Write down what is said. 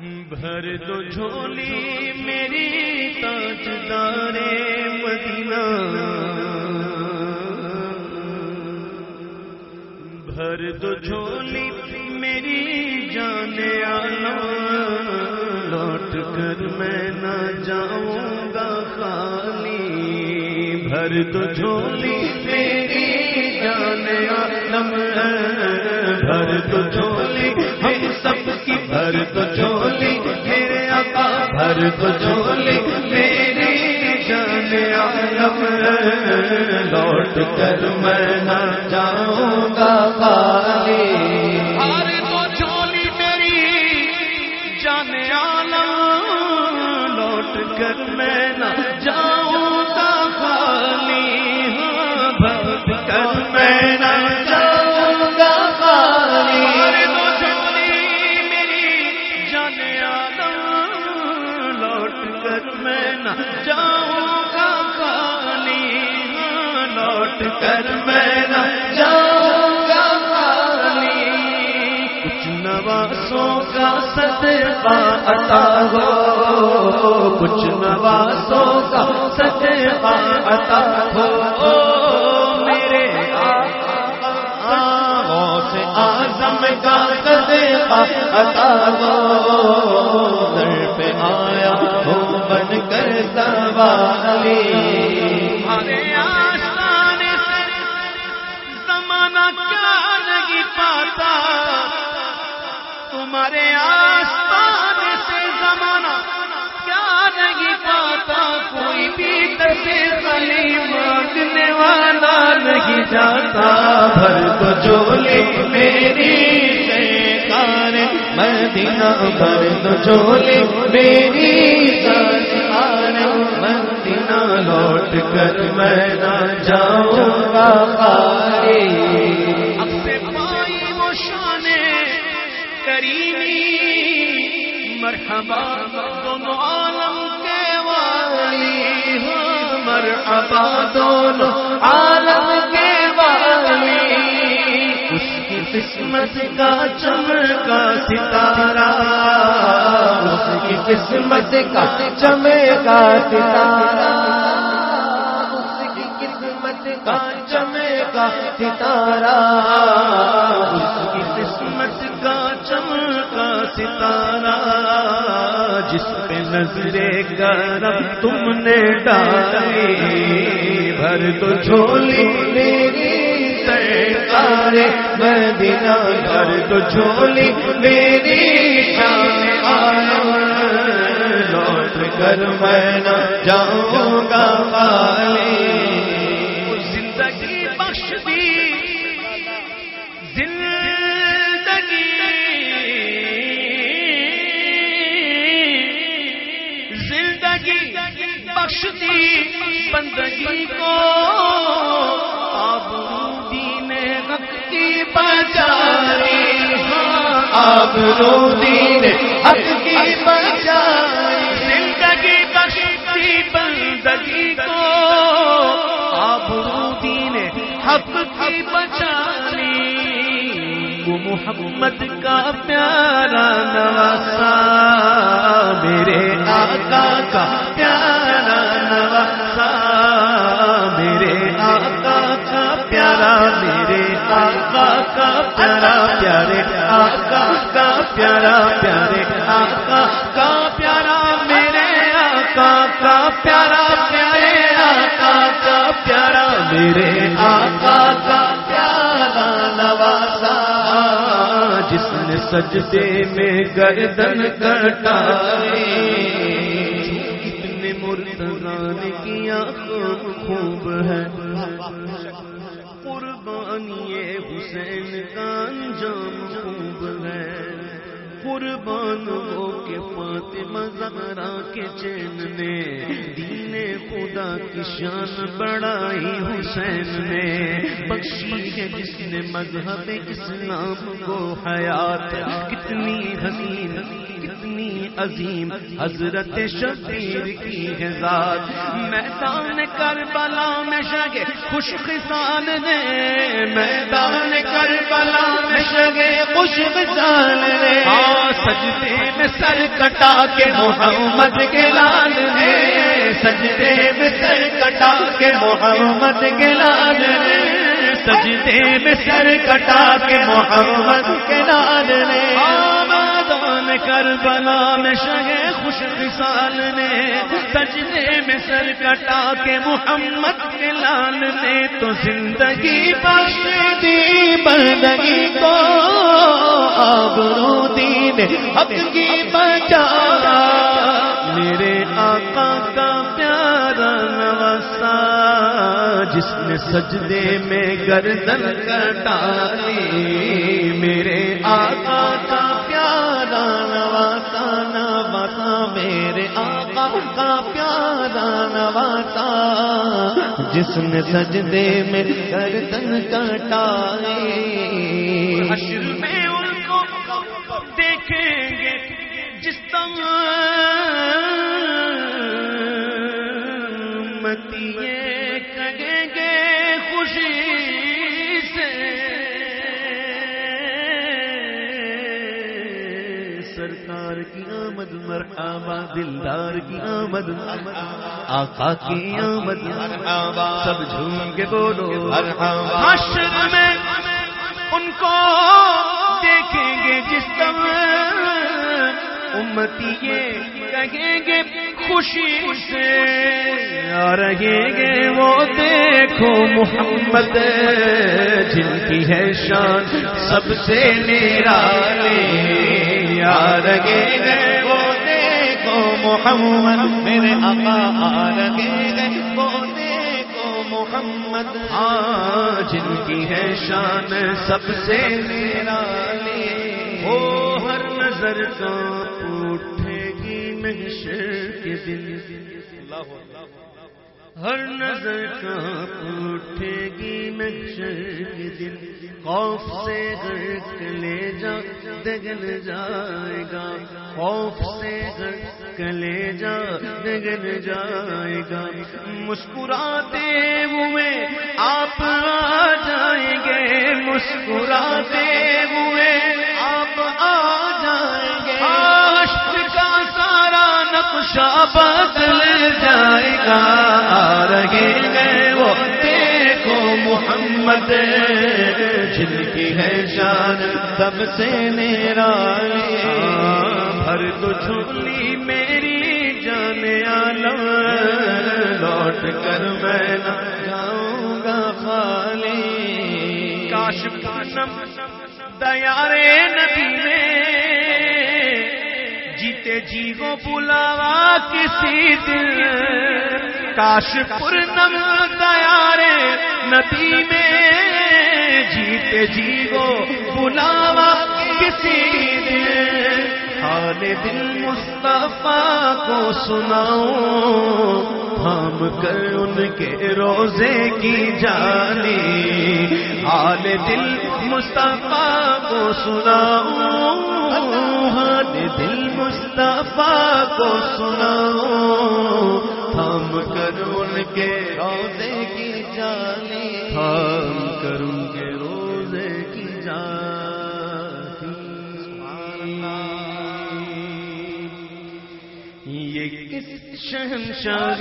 بھر دو جھولی میری تاج دارے مدینہ۔ بھر دو جھولی میری جان آنا۔ لوٹ کر میں نہ جاؤں گا خالی۔ بھر دو جھولی میری جان عالم بھر دو جھولی ہم سب کی بھر دو جھولی۔ ہر بجول میری جان عالم لوٹ کر میں نہ جاؤں گا خالی۔ لوٹ کر میں نہ جاؤں گا خالی۔ کچھ نواسوں کا صدقہ عطا ہو۔ کچھ نواسوں کا صدقہ عطا ہو۔ میرے غوث اعظم کا صدقہ عطا ہو۔ در پہ آیا ہو بن کر سوالی زمانہ کیا نہیں پاتا۔ تمہارے آستانے سے زمانہ کیا نہیں پاتا۔ کوئی بھی دسے خلی مانگنے والا نہیں جاتا۔ بھر تو جولی میری سرکار مدینہ بھر تو جولی میری سرکار مدینہ لوٹ کر میں نہ جاؤں گا۔ کریمی، مرحبا دونوں عالم کے والی ہاں مرحبا دونوں عالم کے والی۔ اس کی قسمت کا چمکا ستارہ، اس کی قسمت کا چمکا ستارہ۔ اس کی قسمت کا چمکا ستارہ جس پہ نظرے کرم تم نے ڈالی، بھر تو جھولی میری سرکار مدینہ، بھر تو جھولی میری شان عالم لوٹ کر میں نہ جاؤں گا خالی زندگی زندگی بخش بندگی کو آپ دین حق کی بچائی آپ رو دین حق کی بچائی زندگی بخش دی بندگی کو آپ دین حق کی بچائی محمد کا پیارا نواسا، میرے آقا کا پیارا نواسا، میرے آقا کا پیارا، میرے آقا کا پیارا، پیارے آقا کا پیارا، پیارے آقا کا پیارا، میرے آقا کا پیارا، پیارے آقا کا پیارا، میرے آقا سجدے میں گردن کٹائی۔ اتنے مرتضان کی آنکھ خوب ہے۔ قربانی حسین کا انجام خوب ہے۔ قربان ہو کے فاطمہ زہرا کے چین نے، دین خدا کی شان بڑھائی حسین نے۔ بخشی ہے جس نے مذہب اسلام کو، حیات کتنی حسین، کتنی کتنی عظیم۔ حضرت شبیر کی ہے ذات۔ میدان کربلا میں شگے خوش خسان نے۔ میدان کربلا میں شگے خوش خسان نے۔ سجدے میں سر کٹا کے محمد کے لال نے۔ سجدے میں سر کٹا کے محمد کے لال نے۔ سجدے میں سر کٹا کے محمد کے لال نے۔ آمادان کر میں شہ خوش خسال نے سجدے میں سر کٹا کے محمد کے لال نے تو زندگی بخش دی بندگی کو آبرو دین حق کی بچا میرے آقا کا پیارا نوسا جس نے سجدے میں گردن کٹالی میرے کا پیارا نواتا جس نے سجدے میں گردن کٹائے۔ حشر میں ان کو دیکھیں گے جس طرح متی سرکار کی آمد، مرحبا، دلدار کی آمد، آقا کی آمد، سب جھوم کے بولو۔ حشر میں ان کو دیکھیں گے جس طرح امتی یہ کہیں گے خوشی سے۔ آ گے وہ دیکھو محمد جن کی ہے شان، سب سے میرا رہے گے وہ دیکھو محمد، میرے آقا آ رہے گے وہ دیکھو محمد ہاں جن کی ہے شان سب سے میرا لے ہو ہر نظر کا اٹھے گی محشر کے دن ہر نظر کا اٹھے گی محشر کے دن خوف سے غرق لے جا، دگل جائے گا۔ خوف سے غرق لے جا، دگل جائے گا۔ مسکراتے ہوئے آپ آ جائیں گے، مسکراتے سارا بدل جائے گا۔ آ رہے گئے وہ۔ دیکھو محمد، جن کی ہے شان۔ تب سے میرا بھر تو چھولی میری جانے عالم۔ لوٹ کر میں نہ جاؤں گا خالی۔ کاش پانم دیارے نبی میں جیتے جی بلاوا کسی دن کاش پورنم دیارے نبی میں جیتے جی بلاوا کسی دن حال دل مصطفیٰ کو سناؤ ہم کر ان کے روزے کی جانی۔ حال دل مصطفیٰ کو سناؤ مصطفیٰ کو سناؤ ہم کر ان کے روزے کی جانی ہم کر ان کے روزے کی جانی یہ کس شہنشاہ